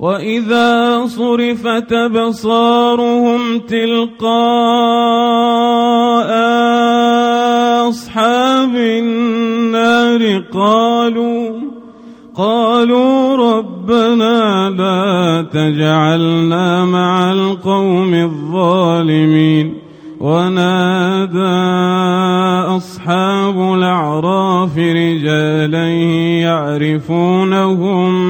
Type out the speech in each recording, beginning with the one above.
وإذا صرفت أبصارهم تلقاء أصحاب النار قالوا قالوا ربنا لا تجعلنا مع القوم الظالمين ونادى أصحاب الأعراف رجالا يعرفونهم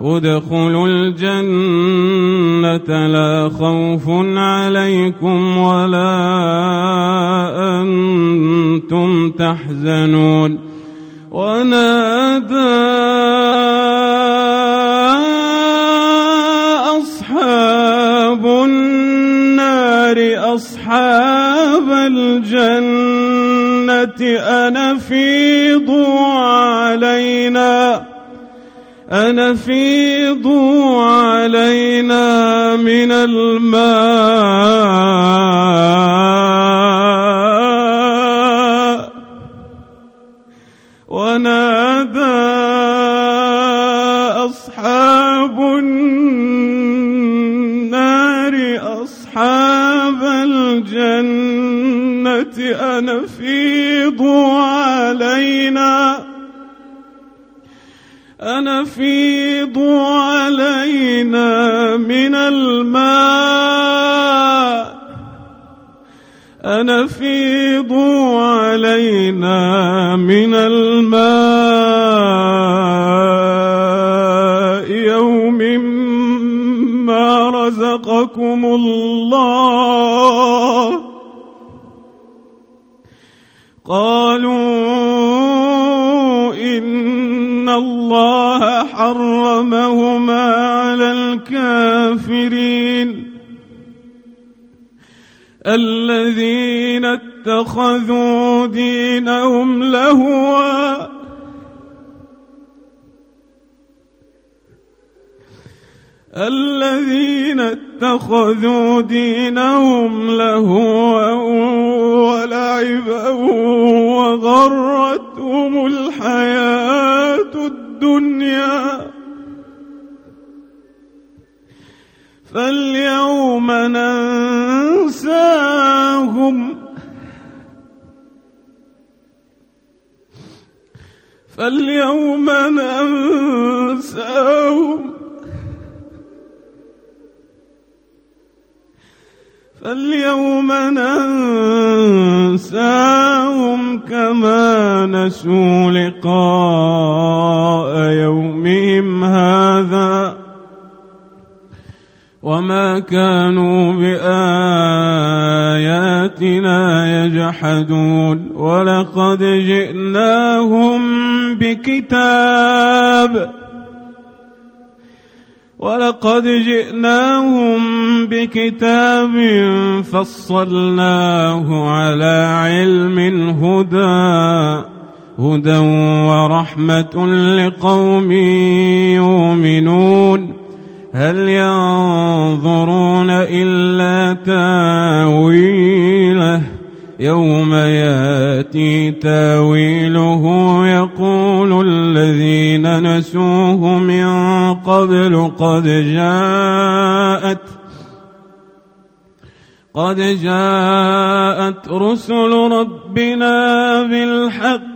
ادخلوا الجنة لا خوف عليكم ولا أنتم تحزنون ونادى أصحاب النار أصحاب الجنة أنفيضوا علينا أنفيضوا علينا من الماء. ونادى أصحاب النار أصحاب الجنة أنفيضوا أنفيضوا علينا من الماء. أنفيضوا علينا من الماء. يوم ما رزقكم الله. قالوا الذين اتخذوا دينهم لهوا. الذين اتخذوا دينهم لهوا ولعبا وغرتهم الحياة الدنيا. فاليوم ننساهم. فاليوم ننساهم. فاليوم ننساهم كما نسوا لقاء وما كانوا بآياتنا يجحدون ولقد جئناهم بكتاب ولقد جئناهم بكتاب فصلناه على علم هدى هدى ورحمة لقوم يؤمنون. هل ينظرون إلا تاويله؟ يوم يأتي تاويله يقول الذين نسوه من قبل قد جاءت قد جاءت رسل ربنا بالحق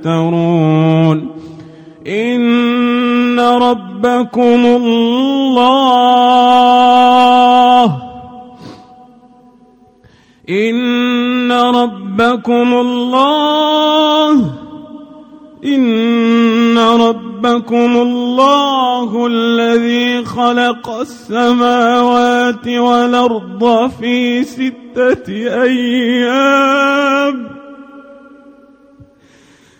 يفترون. إن ربكم الله. إن ربكم الله. إن ربكم الله الذي خلق السماوات والأرض في ستة أيام.